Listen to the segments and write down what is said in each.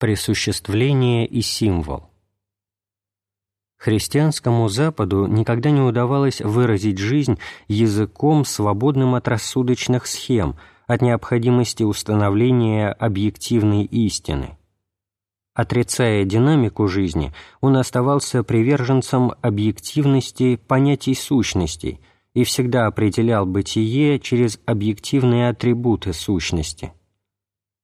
Присуществление и символ Христианскому Западу никогда не удавалось выразить жизнь языком, свободным от рассудочных схем, от необходимости установления объективной истины. Отрицая динамику жизни, он оставался приверженцем объективности понятий сущностей и всегда определял бытие через объективные атрибуты сущности –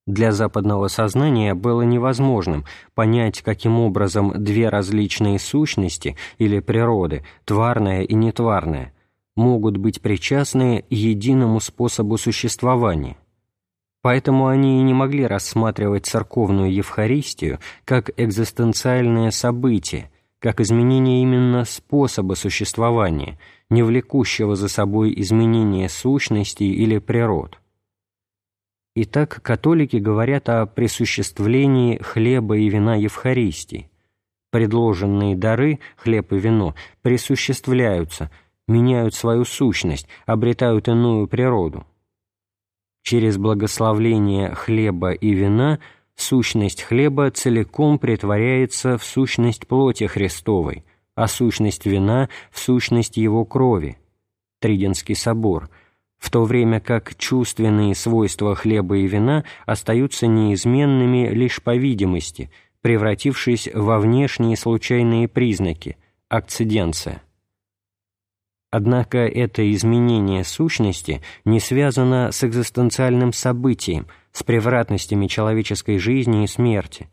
для западного сознания было невозможным понять, каким образом две различные сущности или природы, тварная и нетварная, могут быть причастны единому способу существования. Поэтому они и не могли рассматривать церковную Евхаристию как экзистенциальное событие, как изменение именно способа существования, не влекущего за собой изменение сущностей или природ. Итак, католики говорят о присуществлении хлеба и вина Евхаристии. Предложенные дары, хлеб и вино, присуществляются, меняют свою сущность, обретают иную природу. Через благословление хлеба и вина сущность хлеба целиком претворяется в сущность плоти Христовой, а сущность вина – в сущность Его крови. Триденский собор – в то время как чувственные свойства хлеба и вина остаются неизменными лишь по видимости, превратившись во внешние случайные признаки – акциденция. Однако это изменение сущности не связано с экзистенциальным событием, с превратностями человеческой жизни и смерти.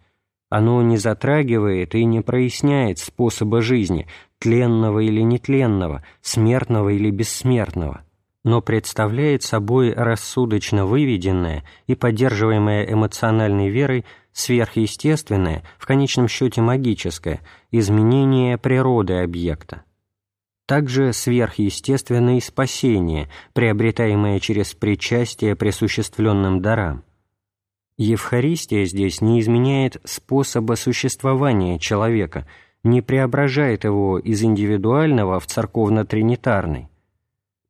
Оно не затрагивает и не проясняет способа жизни, тленного или нетленного, смертного или бессмертного – но представляет собой рассудочно выведенное и поддерживаемое эмоциональной верой сверхъестественное, в конечном счете магическое, изменение природы объекта. Также сверхъестественное спасение, приобретаемое через причастие присуществленным дарам. Евхаристия здесь не изменяет способа существования человека, не преображает его из индивидуального в церковно-тринитарный,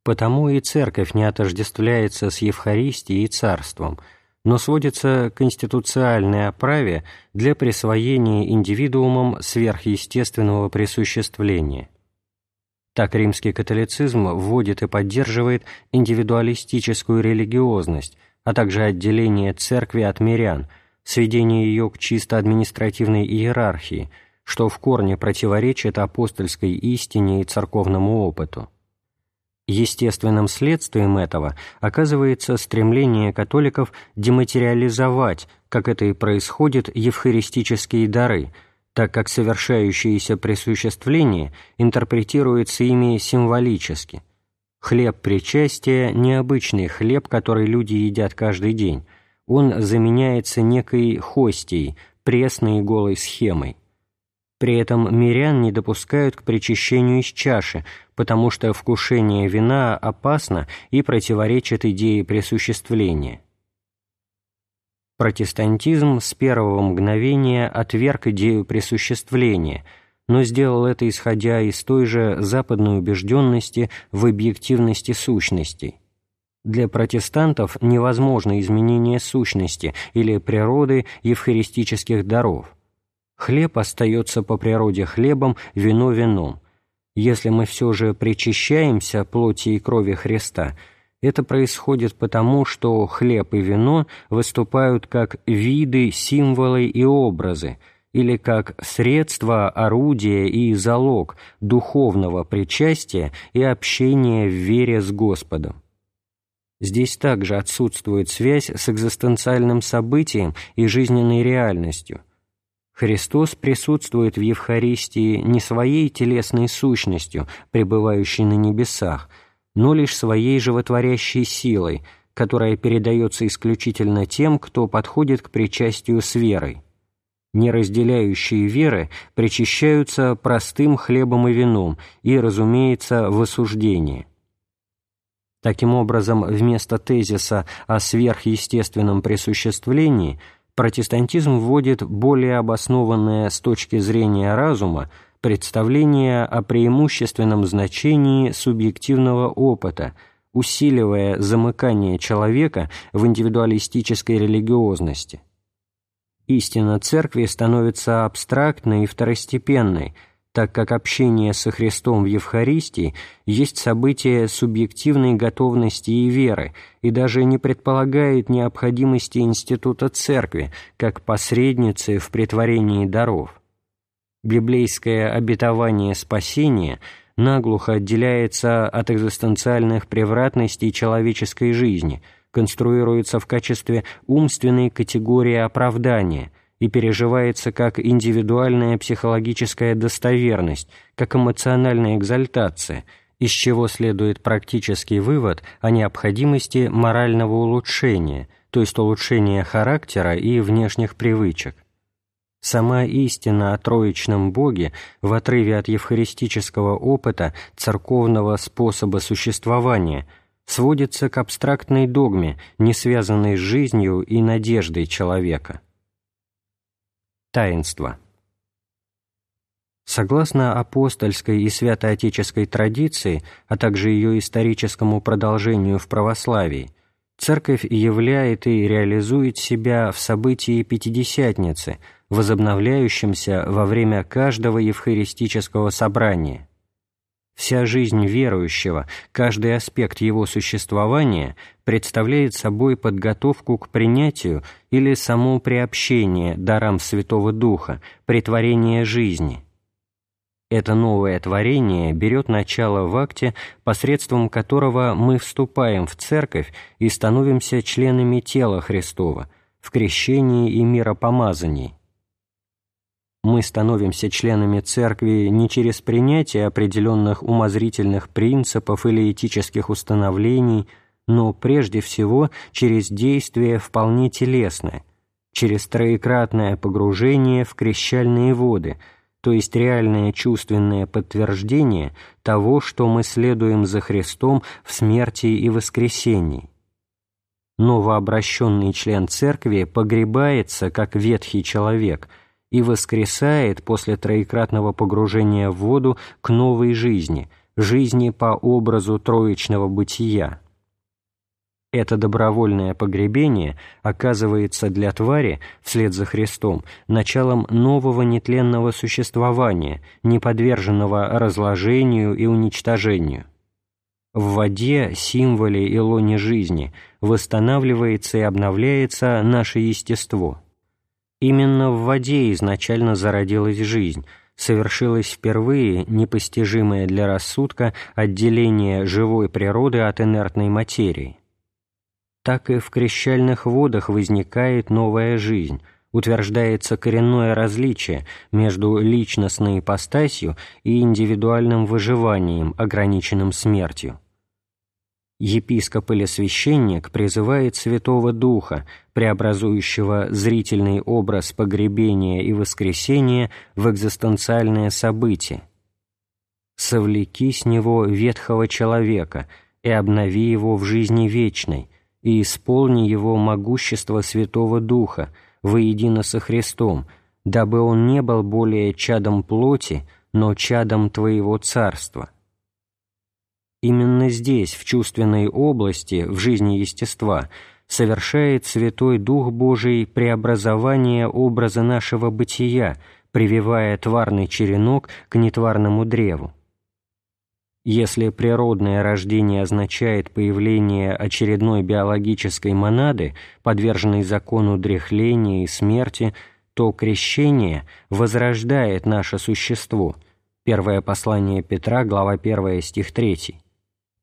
Потому и церковь не отождествляется с Евхаристией и царством, но сводится к конституциальной оправе для присвоения индивидуумам сверхъестественного присуществления. Так римский католицизм вводит и поддерживает индивидуалистическую религиозность, а также отделение церкви от мирян, сведение ее к чисто административной иерархии, что в корне противоречит апостольской истине и церковному опыту. Естественным следствием этого оказывается стремление католиков дематериализовать, как это и происходит, евхаристические дары, так как совершающееся присуществление интерпретируется ими символически. Хлеб причастия – необычный хлеб, который люди едят каждый день. Он заменяется некой хостией, пресной и голой схемой. При этом мирян не допускают к причащению из чаши, потому что вкушение вина опасно и противоречит идее присуществления. Протестантизм с первого мгновения отверг идею присуществления, но сделал это исходя из той же западной убежденности в объективности сущностей. Для протестантов невозможно изменение сущности или природы евхаристических даров. Хлеб остается по природе хлебом, вино вином. Если мы все же причащаемся плоти и крови Христа, это происходит потому, что хлеб и вино выступают как виды, символы и образы, или как средства, орудия и залог духовного причастия и общения в вере с Господом. Здесь также отсутствует связь с экзистенциальным событием и жизненной реальностью – Христос присутствует в Евхаристии не своей телесной сущностью, пребывающей на небесах, но лишь своей животворящей силой, которая передается исключительно тем, кто подходит к причастию с верой. Неразделяющие веры причащаются простым хлебом и вином и, разумеется, в осуждении. Таким образом, вместо тезиса о сверхъестественном присуществлении – протестантизм вводит более обоснованное с точки зрения разума представление о преимущественном значении субъективного опыта, усиливая замыкание человека в индивидуалистической религиозности. Истина Церкви становится абстрактной и второстепенной, так как общение со Христом в Евхаристии есть событие субъективной готовности и веры и даже не предполагает необходимости института Церкви как посредницы в претворении даров. Библейское обетование спасения – наглухо отделяется от экзистенциальных превратностей человеческой жизни, конструируется в качестве умственной категории оправдания и переживается как индивидуальная психологическая достоверность, как эмоциональная экзальтация, из чего следует практический вывод о необходимости морального улучшения, то есть улучшения характера и внешних привычек. Сама истина о Троичном Боге в отрыве от евхаристического опыта церковного способа существования сводится к абстрактной догме, не связанной с жизнью и надеждой человека. Таинство. Согласно апостольской и святоотеческой традиции, а также ее историческому продолжению в православии, Церковь являет и реализует себя в событии Пятидесятницы – возобновляющимся во время каждого евхаристического собрания. Вся жизнь верующего, каждый аспект его существования представляет собой подготовку к принятию или само приобщение дарам Святого Духа, притворение жизни. Это новое творение берет начало в акте, посредством которого мы вступаем в Церковь и становимся членами тела Христова, в крещении и миропомазании мы становимся членами Церкви не через принятие определенных умозрительных принципов или этических установлений, но прежде всего через действие вполне телесное, через троекратное погружение в крещальные воды, то есть реальное чувственное подтверждение того, что мы следуем за Христом в смерти и воскресении. Новообращенный член Церкви погребается, как ветхий человек – и воскресает после троекратного погружения в воду к новой жизни, жизни по образу троечного бытия. Это добровольное погребение оказывается для твари, вслед за Христом, началом нового нетленного существования, не подверженного разложению и уничтожению. В воде, символе и лоне жизни восстанавливается и обновляется наше естество – Именно в воде изначально зародилась жизнь, совершилось впервые непостижимое для рассудка отделение живой природы от инертной материи. Так и в крещальных водах возникает новая жизнь, утверждается коренное различие между личностной ипостасью и индивидуальным выживанием, ограниченным смертью епископ или священник призывает Святого Духа, преобразующего зрительный образ погребения и воскресения в экзистенциальное событие. «Совлеки с него ветхого человека и обнови его в жизни вечной, и исполни его могущество Святого Духа воедино со Христом, дабы он не был более чадом плоти, но чадом Твоего Царства». Именно здесь, в чувственной области, в жизни естества, совершает Святой Дух Божий преобразование образа нашего бытия, прививая тварный черенок к нетварному древу. Если природное рождение означает появление очередной биологической монады, подверженной закону дряхления и смерти, то крещение возрождает наше существо. Первое послание Петра, глава 1, стих 3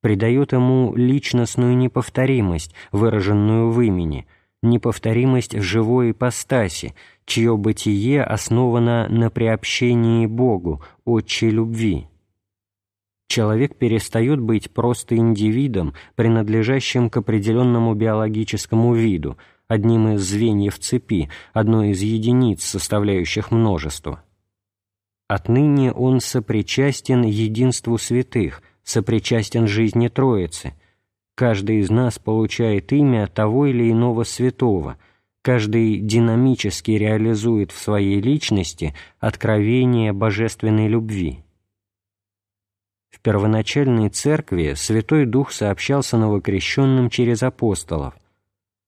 придает ему личностную неповторимость, выраженную в имени, неповторимость живой ипостаси, чье бытие основано на приобщении Богу, отчей любви. Человек перестает быть просто индивидом, принадлежащим к определенному биологическому виду, одним из звеньев цепи, одной из единиц, составляющих множество. Отныне он сопричастен единству святых – сопричастен жизни Троицы. Каждый из нас получает имя того или иного святого, каждый динамически реализует в своей личности откровение божественной любви. В первоначальной церкви Святой Дух сообщался новокрещенным через апостолов.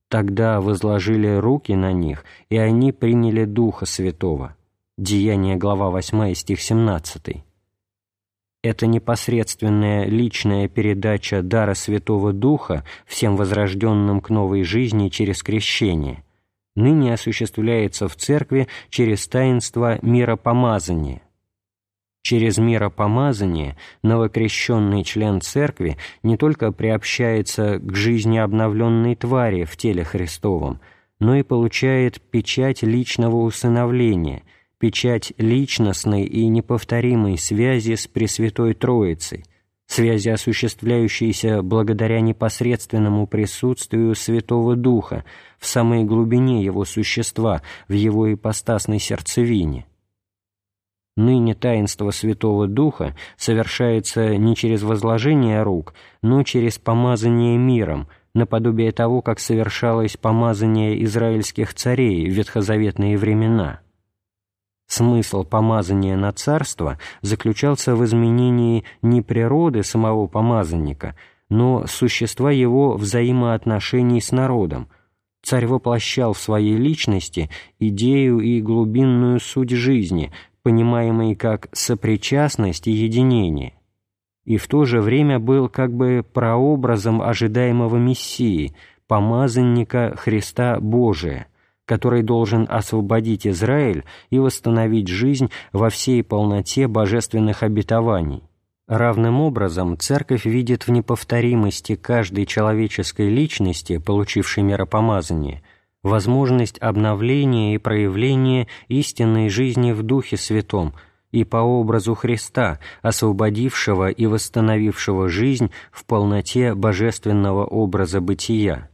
Тогда возложили руки на них, и они приняли Духа Святого. Деяние, глава 8, стих 17. Это непосредственная личная передача дара Святого Духа всем возрожденным к новой жизни через крещение ныне осуществляется в Церкви через таинство миропомазания. Через миропомазание новокрещенный член Церкви не только приобщается к жизни обновленной твари в теле Христовом, но и получает печать личного усыновления – печать личностной и неповторимой связи с Пресвятой Троицей, связи, осуществляющейся благодаря непосредственному присутствию Святого Духа в самой глубине его существа, в его ипостасной сердцевине. Ныне таинство Святого Духа совершается не через возложение рук, но через помазание миром, наподобие того, как совершалось помазание израильских царей в ветхозаветные времена – Смысл помазания на царство заключался в изменении не природы самого помазанника, но существа его взаимоотношений с народом. Царь воплощал в своей личности идею и глубинную суть жизни, понимаемой как сопричастность и единение, и в то же время был как бы прообразом ожидаемого Мессии, помазанника Христа Божия – который должен освободить Израиль и восстановить жизнь во всей полноте божественных обетований. Равным образом Церковь видит в неповторимости каждой человеческой личности, получившей миропомазание, возможность обновления и проявления истинной жизни в Духе Святом и по образу Христа, освободившего и восстановившего жизнь в полноте божественного образа бытия.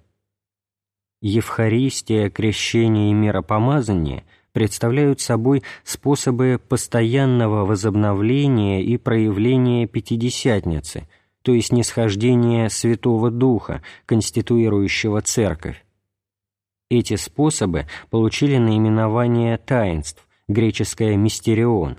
Евхаристия, крещение и миропомазание представляют собой способы постоянного возобновления и проявления Пятидесятницы, то есть нисхождения Святого Духа, конституирующего Церковь. Эти способы получили наименование таинств, греческое «мистерион»,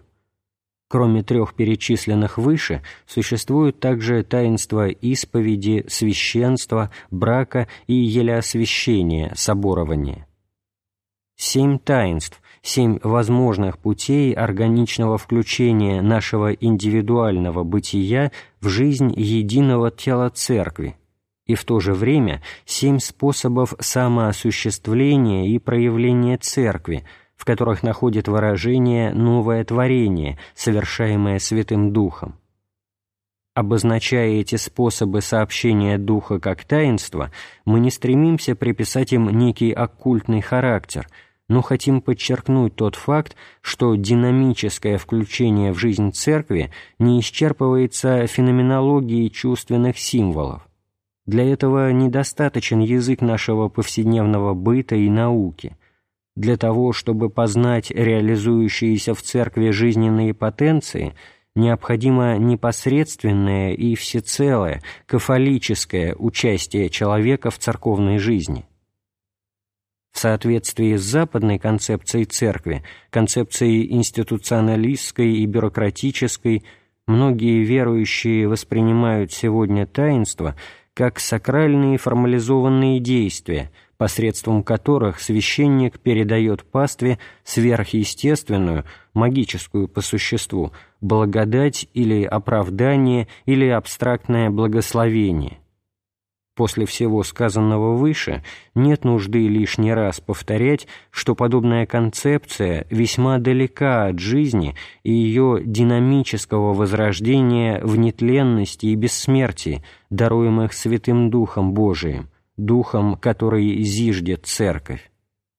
Кроме трех перечисленных выше, существуют также таинства исповеди, священства, брака и елеосвящения, соборования. Семь таинств, семь возможных путей органичного включения нашего индивидуального бытия в жизнь единого тела Церкви, и в то же время семь способов самоосуществления и проявления Церкви – в которых находит выражение новое творение, совершаемое Святым Духом. Обозначая эти способы сообщения Духа как таинства, мы не стремимся приписать им некий оккультный характер, но хотим подчеркнуть тот факт, что динамическое включение в жизнь Церкви не исчерпывается феноменологией чувственных символов. Для этого недостаточен язык нашего повседневного быта и науки – для того, чтобы познать реализующиеся в церкви жизненные потенции, необходимо непосредственное и всецелое кафолическое участие человека в церковной жизни. В соответствии с западной концепцией церкви, концепцией институционалистской и бюрократической, многие верующие воспринимают сегодня таинство как сакральные формализованные действия – посредством которых священник передает пастве сверхъестественную, магическую по существу, благодать или оправдание или абстрактное благословение. После всего сказанного выше нет нужды лишний раз повторять, что подобная концепция весьма далека от жизни и ее динамического возрождения в нетленности и бессмертии, даруемых Святым Духом Божиим, духом, который зиждет церковь.